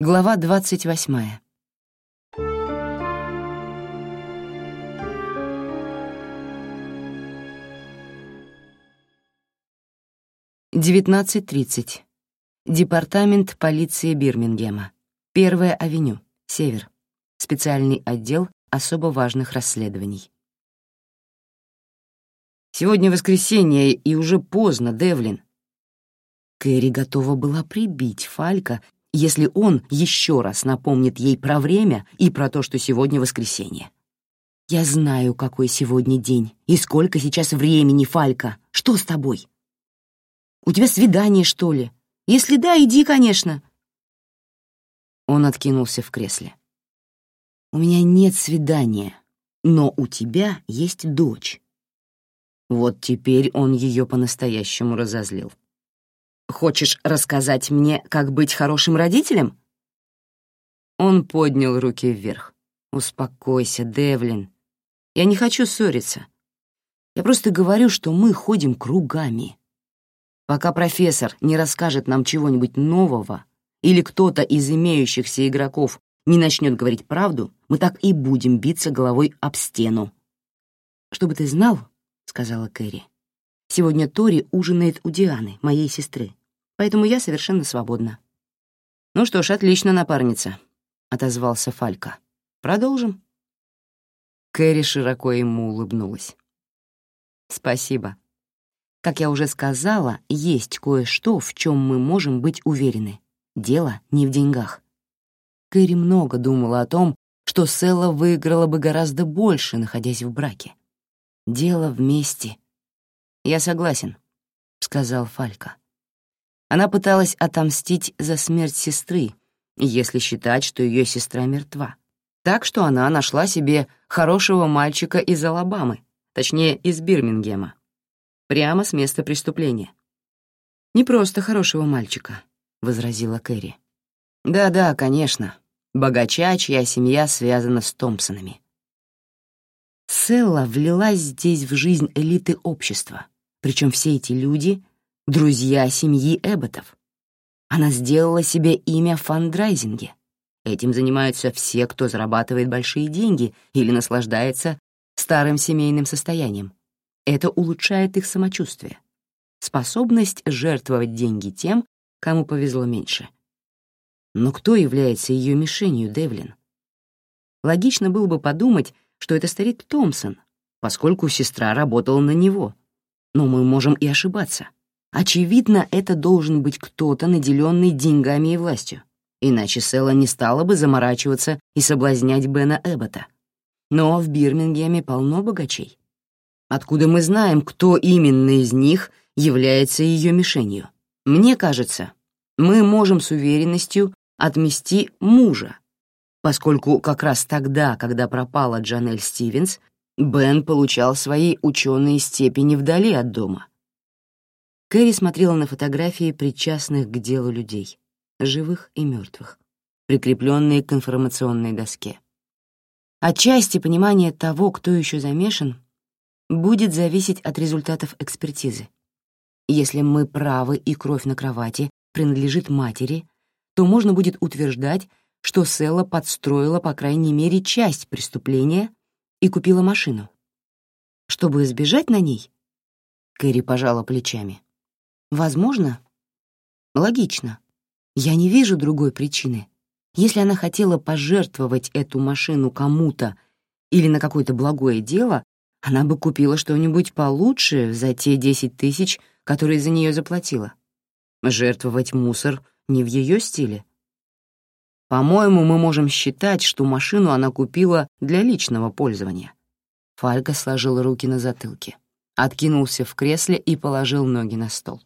Глава двадцать восьмая. Девятнадцать тридцать. Департамент полиции Бирмингема. Первая авеню, Север. Специальный отдел особо важных расследований. «Сегодня воскресенье, и уже поздно, Девлин». Кэрри готова была прибить Фалька, если он еще раз напомнит ей про время и про то, что сегодня воскресенье. «Я знаю, какой сегодня день и сколько сейчас времени, Фалька. Что с тобой? У тебя свидание, что ли? Если да, иди, конечно». Он откинулся в кресле. «У меня нет свидания, но у тебя есть дочь. Вот теперь он ее по-настоящему разозлил. «Хочешь рассказать мне, как быть хорошим родителем?» Он поднял руки вверх. «Успокойся, Девлин. Я не хочу ссориться. Я просто говорю, что мы ходим кругами. Пока профессор не расскажет нам чего-нибудь нового или кто-то из имеющихся игроков не начнет говорить правду, мы так и будем биться головой об стену. Чтобы ты знал, сказала Кэрри. «Сегодня Тори ужинает у Дианы, моей сестры, поэтому я совершенно свободна». «Ну что ж, отлично, напарница», — отозвался Фалька. «Продолжим». Кэрри широко ему улыбнулась. «Спасибо. Как я уже сказала, есть кое-что, в чем мы можем быть уверены. Дело не в деньгах». Кэрри много думала о том, что Селла выиграла бы гораздо больше, находясь в браке. Дело вместе. Я согласен, сказал Фалька. Она пыталась отомстить за смерть сестры, если считать, что ее сестра мертва. Так что она нашла себе хорошего мальчика из Алабамы, точнее, из Бирмингема, прямо с места преступления. «Не просто хорошего мальчика», — возразила Кэрри. «Да-да, конечно. Богача, чья семья связана с Томпсонами. Селла влилась здесь в жизнь элиты общества, причем все эти люди — друзья семьи Эбботов. Она сделала себе имя в фандрайзинге. Этим занимаются все, кто зарабатывает большие деньги или наслаждается старым семейным состоянием. Это улучшает их самочувствие. Способность жертвовать деньги тем, кому повезло меньше. Но кто является ее мишенью, Девлин? Логично было бы подумать, что это старик Томпсон, поскольку сестра работала на него. Но мы можем и ошибаться. Очевидно, это должен быть кто-то, наделенный деньгами и властью. Иначе Села не стала бы заморачиваться и соблазнять Бена Эббота. Но в Бирмингеме полно богачей. Откуда мы знаем, кто именно из них является ее мишенью? Мне кажется, мы можем с уверенностью отмести мужа, поскольку как раз тогда, когда пропала Джанель Стивенс, Бен получал свои ученые степени вдали от дома. Кэрри смотрела на фотографии причастных к делу людей, живых и мертвых, прикрепленные к информационной доске. Отчасти понимание того, кто еще замешан, будет зависеть от результатов экспертизы. Если мы правы и кровь на кровати принадлежит матери, то можно будет утверждать, что Селла подстроила, по крайней мере, часть преступления и купила машину. Чтобы избежать на ней? Кэрри пожала плечами. Возможно. Логично. Я не вижу другой причины. Если она хотела пожертвовать эту машину кому-то или на какое-то благое дело, она бы купила что-нибудь получше за те десять тысяч, которые за нее заплатила. Жертвовать мусор не в ее стиле. По-моему, мы можем считать, что машину она купила для личного пользования. Фалька сложил руки на затылке, откинулся в кресле и положил ноги на стол.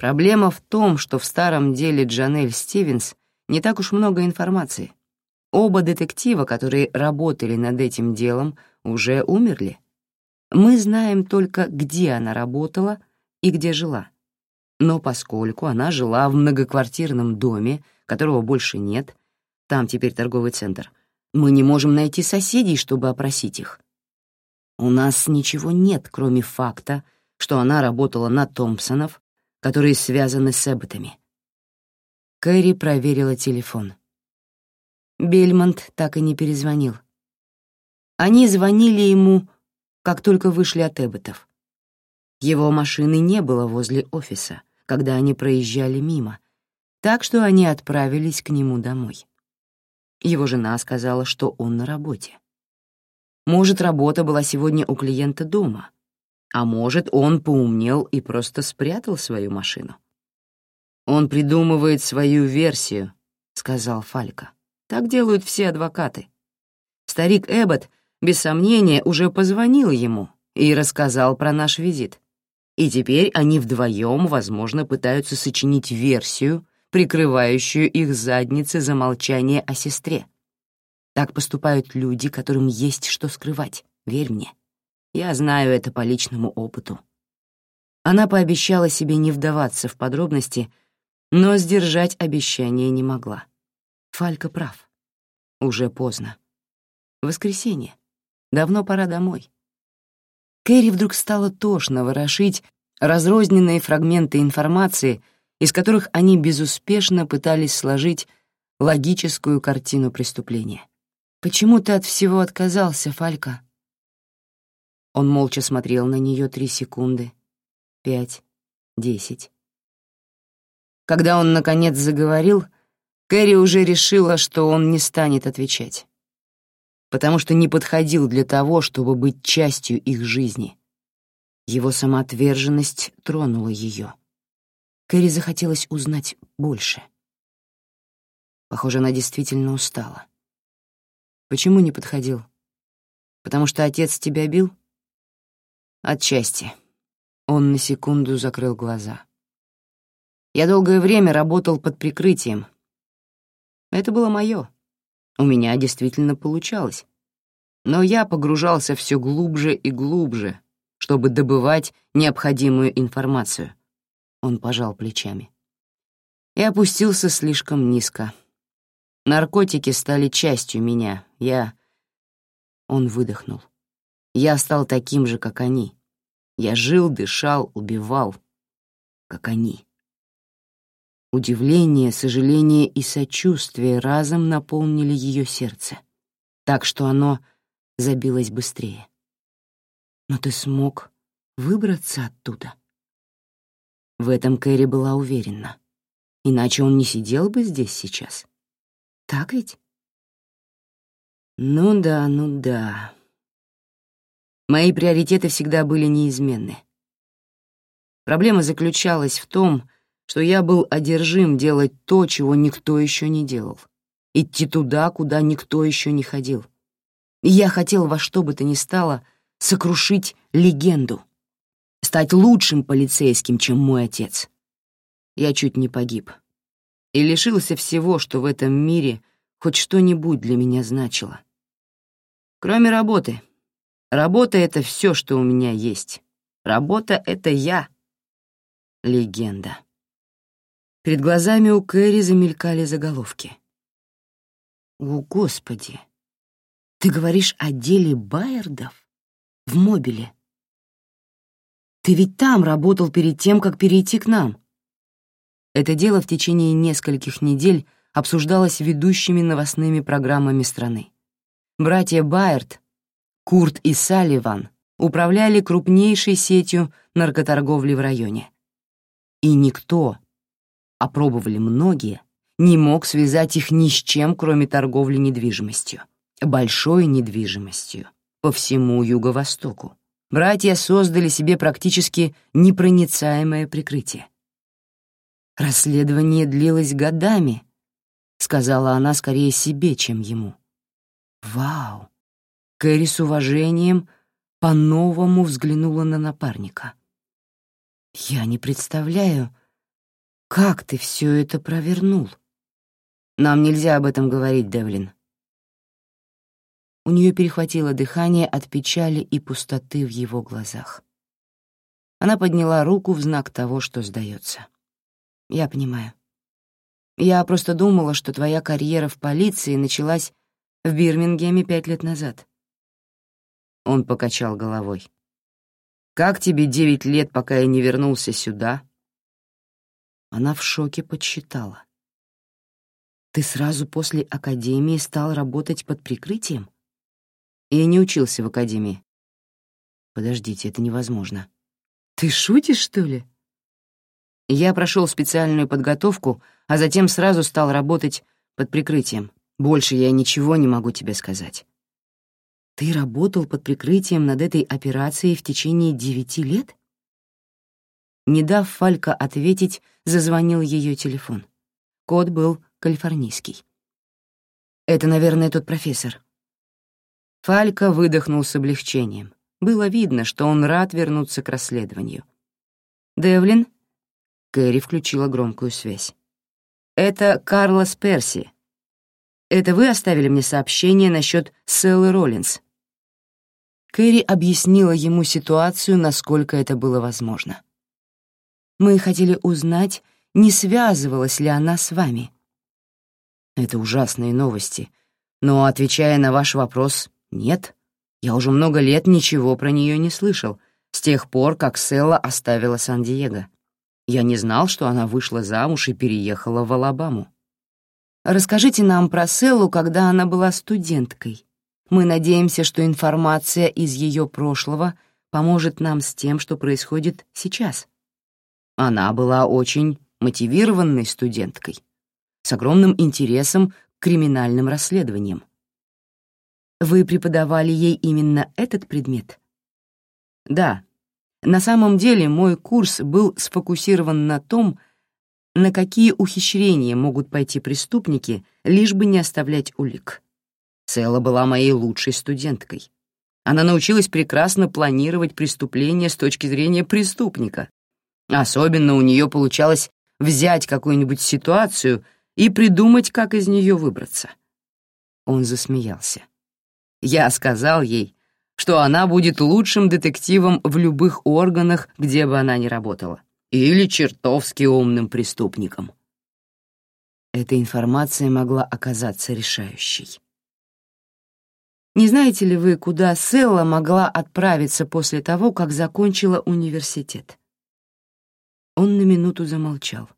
Проблема в том, что в старом деле Джанель Стивенс не так уж много информации. Оба детектива, которые работали над этим делом, уже умерли. Мы знаем только, где она работала и где жила. Но поскольку она жила в многоквартирном доме, которого больше нет, там теперь торговый центр. Мы не можем найти соседей, чтобы опросить их. У нас ничего нет, кроме факта, что она работала на Томпсонов, которые связаны с Эбботами. Кэрри проверила телефон. Бельмонт так и не перезвонил. Они звонили ему, как только вышли от Эбботов. Его машины не было возле офиса, когда они проезжали мимо, так что они отправились к нему домой. Его жена сказала, что он на работе. Может, работа была сегодня у клиента дома, а может, он поумнел и просто спрятал свою машину. «Он придумывает свою версию», — сказал Фалька. «Так делают все адвокаты. Старик Эббот, без сомнения, уже позвонил ему и рассказал про наш визит. И теперь они вдвоем, возможно, пытаются сочинить версию, прикрывающую их задницы за молчание о сестре. Так поступают люди, которым есть что скрывать, верь мне. Я знаю это по личному опыту. Она пообещала себе не вдаваться в подробности, но сдержать обещание не могла. Фалька прав. Уже поздно. Воскресенье. Давно пора домой. Кэрри вдруг стало тошно ворошить разрозненные фрагменты информации, из которых они безуспешно пытались сложить логическую картину преступления. «Почему ты от всего отказался, Фалька?» Он молча смотрел на нее три секунды, пять, десять. Когда он, наконец, заговорил, Кэрри уже решила, что он не станет отвечать, потому что не подходил для того, чтобы быть частью их жизни. Его самоотверженность тронула ее. Кэрри захотелось узнать больше. Похоже, она действительно устала. Почему не подходил? Потому что отец тебя бил? Отчасти. Он на секунду закрыл глаза. Я долгое время работал под прикрытием. Это было мое. У меня действительно получалось. Но я погружался все глубже и глубже, чтобы добывать необходимую информацию. Он пожал плечами. И опустился слишком низко. Наркотики стали частью меня. Я... Он выдохнул. Я стал таким же, как они. Я жил, дышал, убивал, как они. Удивление, сожаление и сочувствие разом наполнили ее сердце, так что оно забилось быстрее. Но ты смог выбраться оттуда. В этом Кэрри была уверена. Иначе он не сидел бы здесь сейчас. Так ведь? Ну да, ну да. Мои приоритеты всегда были неизменны. Проблема заключалась в том, что я был одержим делать то, чего никто еще не делал. Идти туда, куда никто еще не ходил. И я хотел во что бы то ни стало сокрушить легенду, стать лучшим полицейским, чем мой отец. Я чуть не погиб и лишился всего, что в этом мире хоть что-нибудь для меня значило. Кроме работы. Работа — это все, что у меня есть. Работа — это я. Легенда. Перед глазами у Кэрри замелькали заголовки. «О, Господи! Ты говоришь о деле Байердов? В мобиле? Ты ведь там работал перед тем, как перейти к нам. Это дело в течение нескольких недель обсуждалось ведущими новостными программами страны. Братья Байерт, Курт и Салливан управляли крупнейшей сетью наркоторговли в районе. И никто, опробовали многие, не мог связать их ни с чем, кроме торговли недвижимостью, большой недвижимостью, по всему Юго-Востоку. Братья создали себе практически непроницаемое прикрытие. Расследование длилось годами, сказала она скорее себе, чем ему. Вау! Кэрри с уважением по-новому взглянула на напарника. Я не представляю, как ты все это провернул. Нам нельзя об этом говорить, Девлин. У нее перехватило дыхание от печали и пустоты в его глазах. Она подняла руку в знак того, что сдается. Я понимаю. Я просто думала, что твоя карьера в полиции началась в Бирмингеме пять лет назад. Он покачал головой. «Как тебе девять лет, пока я не вернулся сюда?» Она в шоке подсчитала. Ты сразу после академии стал работать под прикрытием? Я не учился в академии. Подождите, это невозможно. Ты шутишь, что ли? Я прошел специальную подготовку, а затем сразу стал работать под прикрытием. Больше я ничего не могу тебе сказать. Ты работал под прикрытием над этой операцией в течение девяти лет? Не дав Фалька ответить, зазвонил ее телефон. Код был калифорнийский. «Это, наверное, тот профессор». Фалька выдохнул с облегчением. Было видно, что он рад вернуться к расследованию. «Девлин?» Кэрри включила громкую связь. «Это Карлос Перси. Это вы оставили мне сообщение насчет Селлы Роллинс?» Кэрри объяснила ему ситуацию, насколько это было возможно. «Мы хотели узнать, не связывалась ли она с вами?» Это ужасные новости. Но, отвечая на ваш вопрос, нет. Я уже много лет ничего про нее не слышал, с тех пор, как Селла оставила Сан-Диего. Я не знал, что она вышла замуж и переехала в Алабаму. Расскажите нам про Селлу, когда она была студенткой. Мы надеемся, что информация из ее прошлого поможет нам с тем, что происходит сейчас. Она была очень мотивированной студенткой с огромным интересом к криминальным расследованиям. Вы преподавали ей именно этот предмет? Да. На самом деле мой курс был сфокусирован на том, на какие ухищрения могут пойти преступники, лишь бы не оставлять улик. Села была моей лучшей студенткой. Она научилась прекрасно планировать преступления с точки зрения преступника. Особенно у нее получалось взять какую-нибудь ситуацию и придумать, как из нее выбраться. Он засмеялся. Я сказал ей, что она будет лучшим детективом в любых органах, где бы она ни работала, или чертовски умным преступником. Эта информация могла оказаться решающей. Не знаете ли вы, куда Селла могла отправиться после того, как закончила университет? Он на минуту замолчал.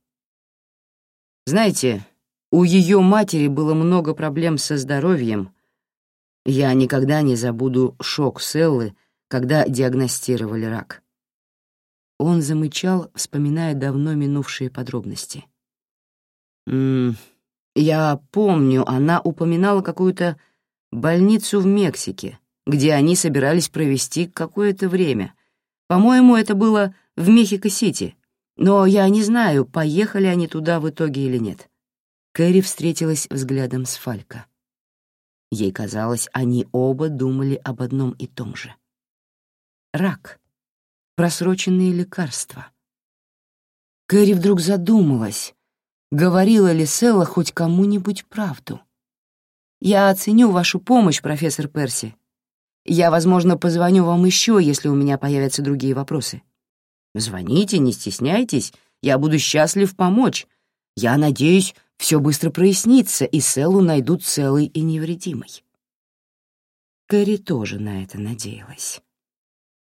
Знаете, у ее матери было много проблем со здоровьем. Я никогда не забуду шок Селлы, когда диагностировали рак. Он замычал, вспоминая давно минувшие подробности. «М -м, «Я помню, она упоминала какую-то больницу в Мексике, где они собирались провести какое-то время. По-моему, это было в Мехико-Сити, но я не знаю, поехали они туда в итоге или нет». Кэрри встретилась взглядом с Фалько. Ей казалось, они оба думали об одном и том же. Рак. Просроченные лекарства. Кэрри вдруг задумалась, говорила ли Селла хоть кому-нибудь правду. «Я оценю вашу помощь, профессор Перси. Я, возможно, позвоню вам еще, если у меня появятся другие вопросы. Звоните, не стесняйтесь, я буду счастлив помочь. Я надеюсь, все быстро прояснится, и Селлу найдут целой и невредимой. Кэрри тоже на это надеялась.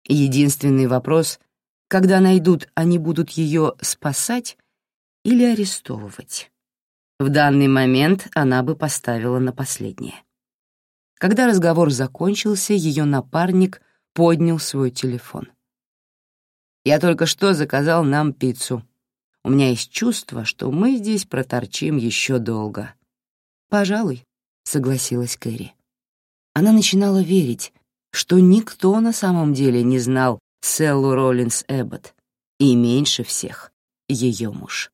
Единственный вопрос — когда найдут, они будут ее спасать или арестовывать? В данный момент она бы поставила на последнее. Когда разговор закончился, ее напарник поднял свой телефон. «Я только что заказал нам пиццу», у меня есть чувство, что мы здесь проторчим еще долго. «Пожалуй», — согласилась Кэрри. Она начинала верить, что никто на самом деле не знал Селлу Роллинс Эббот, и меньше всех ее муж.